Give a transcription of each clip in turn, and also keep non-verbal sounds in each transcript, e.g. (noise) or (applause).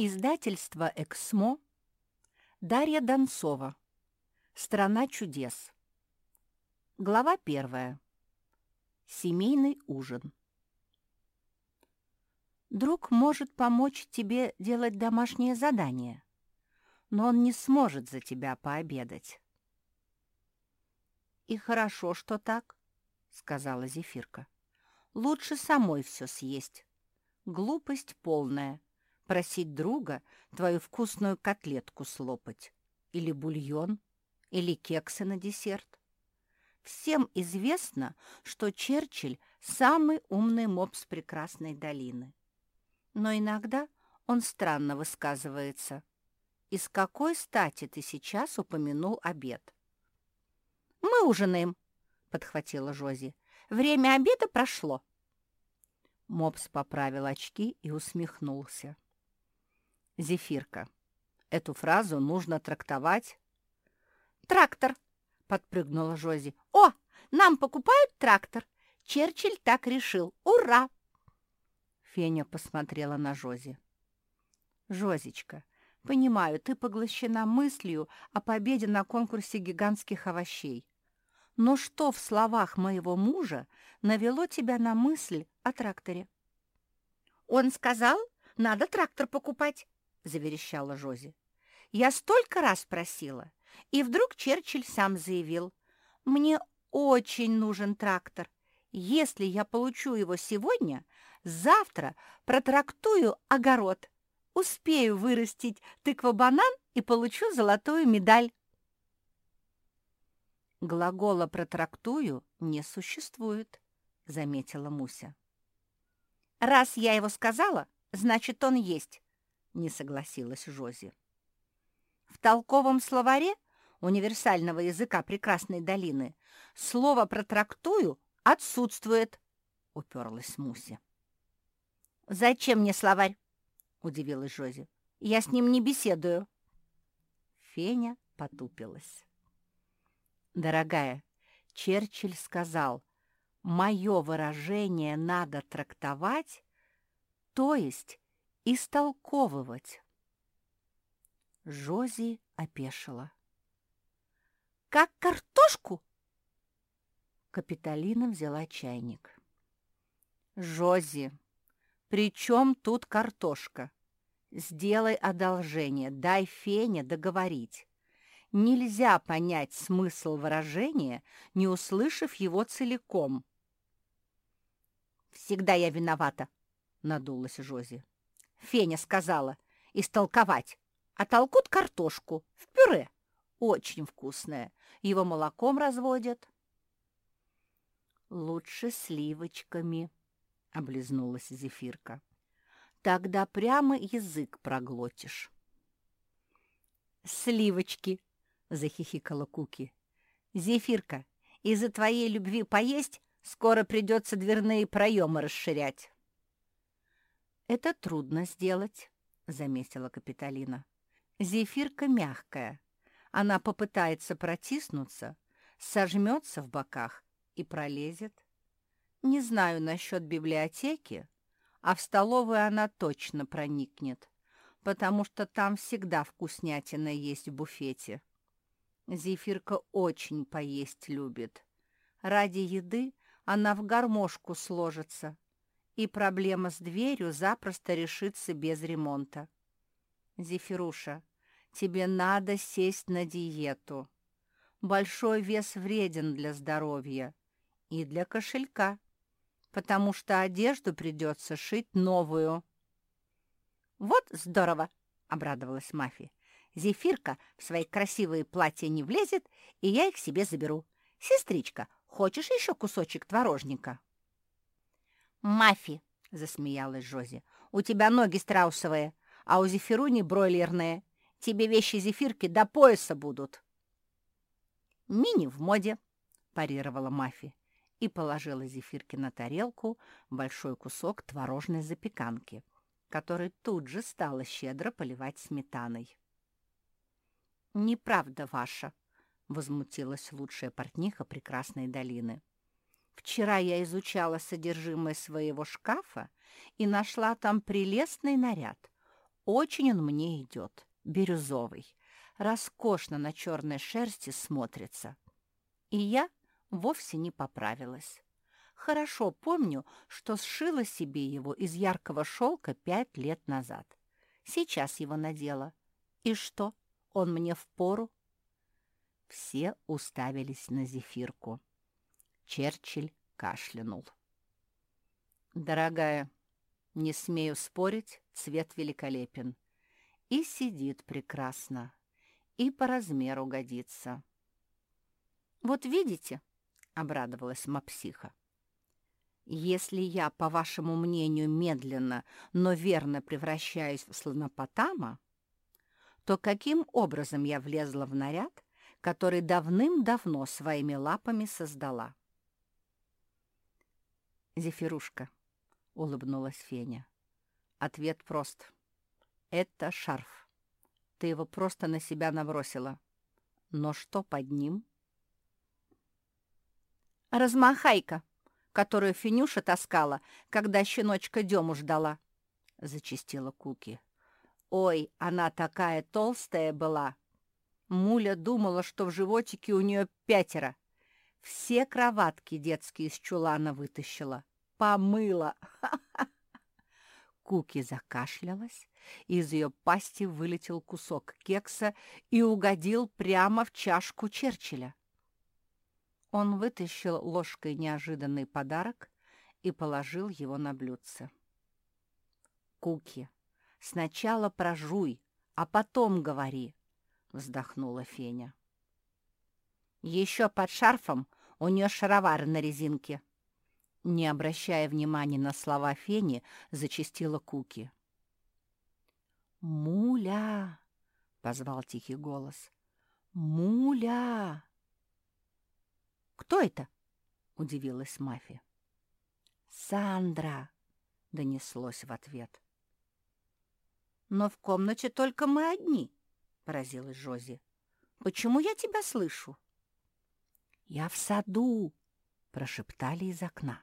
Издательство «Эксмо», Дарья Донцова, «Страна чудес». Глава первая. Семейный ужин. Друг может помочь тебе делать домашнее задание, но он не сможет за тебя пообедать. «И хорошо, что так», — сказала Зефирка. «Лучше самой все съесть. Глупость полная» просить друга твою вкусную котлетку слопать, или бульон, или кексы на десерт. Всем известно, что Черчилль – самый умный мопс прекрасной долины. Но иногда он странно высказывается. «Из какой стати ты сейчас упомянул обед?» «Мы ужинаем», — подхватила Жози. «Время обеда прошло». Мопс поправил очки и усмехнулся. Зефирка. Эту фразу нужно трактовать. «Трактор!» — подпрыгнула Жози. «О, нам покупают трактор! Черчилль так решил! Ура!» Феня посмотрела на Жози. «Жозечка, понимаю, ты поглощена мыслью о победе на конкурсе гигантских овощей. Но что в словах моего мужа навело тебя на мысль о тракторе?» «Он сказал, надо трактор покупать», — заверещала Жози. «Я столько раз просила, и вдруг Черчилль сам заявил, «Мне очень нужен трактор. Если я получу его сегодня, завтра протрактую огород. Успею вырастить тыква-банан и получу золотую медаль». «Глагола «протрактую» не существует», — заметила Муся. «Раз я его сказала, значит, он есть», не согласилась Жози. В толковом словаре универсального языка прекрасной долины слово «протрактую» отсутствует, — уперлась Муся. «Зачем мне словарь?» — удивилась Жози. «Я с ним не беседую». Феня потупилась. «Дорогая, Черчилль сказал, мое выражение надо трактовать, то есть истолковывать. Жози опешила. «Как картошку?» Капитолина взяла чайник. «Жози, при чем тут картошка? Сделай одолжение, дай Фене договорить. Нельзя понять смысл выражения, не услышав его целиком». «Всегда я виновата», — надулась Жози. Феня сказала, истолковать. А толкут картошку в пюре. Очень вкусное. Его молоком разводят. Лучше сливочками, облизнулась Зефирка. Тогда прямо язык проглотишь. Сливочки, захихикала Куки. Зефирка, из-за твоей любви поесть скоро придется дверные проемы расширять. «Это трудно сделать», — заметила Капитолина. «Зефирка мягкая. Она попытается протиснуться, сожмется в боках и пролезет. Не знаю насчет библиотеки, а в столовую она точно проникнет, потому что там всегда вкуснятина есть в буфете. Зефирка очень поесть любит. Ради еды она в гармошку сложится» и проблема с дверью запросто решится без ремонта. Зефируша, тебе надо сесть на диету. Большой вес вреден для здоровья и для кошелька, потому что одежду придется шить новую. «Вот здорово!» — обрадовалась Мафи. «Зефирка в свои красивые платья не влезет, и я их себе заберу. Сестричка, хочешь еще кусочек творожника?» «Мафи!» — засмеялась Жози. «У тебя ноги страусовые, а у Зефируни бройлерные. Тебе вещи зефирки до пояса будут». «Мини в моде», — парировала Мафи и положила зефирки на тарелку большой кусок творожной запеканки, который тут же стала щедро поливать сметаной. «Неправда ваша», — возмутилась лучшая портниха прекрасной долины. Вчера я изучала содержимое своего шкафа и нашла там прелестный наряд. Очень он мне идет, бирюзовый, роскошно на черной шерсти смотрится. И я вовсе не поправилась. Хорошо помню, что сшила себе его из яркого шелка пять лет назад. Сейчас его надела. И что, он мне в пору? Все уставились на зефирку. Черчилль кашлянул. «Дорогая, не смею спорить, цвет великолепен. И сидит прекрасно, и по размеру годится». «Вот видите?» — обрадовалась мапсиха. «Если я, по вашему мнению, медленно, но верно превращаюсь в слонопотама, то каким образом я влезла в наряд, который давным-давно своими лапами создала?» «Зефирушка», — улыбнулась Феня. Ответ прост. «Это шарф. Ты его просто на себя набросила. Но что под ним?» «Размахайка, которую Финюша таскала, когда щеночка Дему ждала», — зачистила Куки. «Ой, она такая толстая была!» Муля думала, что в животике у нее пятеро. Все кроватки детские из чулана вытащила. Помыла. (laughs) Куки закашлялась, из ее пасти вылетел кусок кекса и угодил прямо в чашку Черчилля. Он вытащил ложкой неожиданный подарок и положил его на блюдце. «Куки, сначала прожуй, а потом говори», — вздохнула Феня. «Еще под шарфом у нее шаровары на резинке». Не обращая внимания на слова Фени, зачастила Куки. «Муля!» — позвал тихий голос. «Муля!» «Кто это?» — удивилась Мафи. «Сандра!» — донеслось в ответ. «Но в комнате только мы одни», — поразилась Жози. «Почему я тебя слышу?» «Я в саду», — прошептали из окна.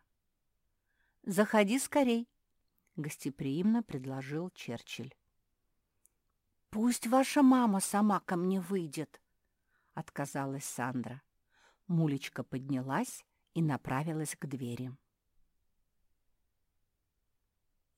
«Заходи скорей», — гостеприимно предложил Черчилль. «Пусть ваша мама сама ко мне выйдет», — отказалась Сандра. Мулечка поднялась и направилась к двери.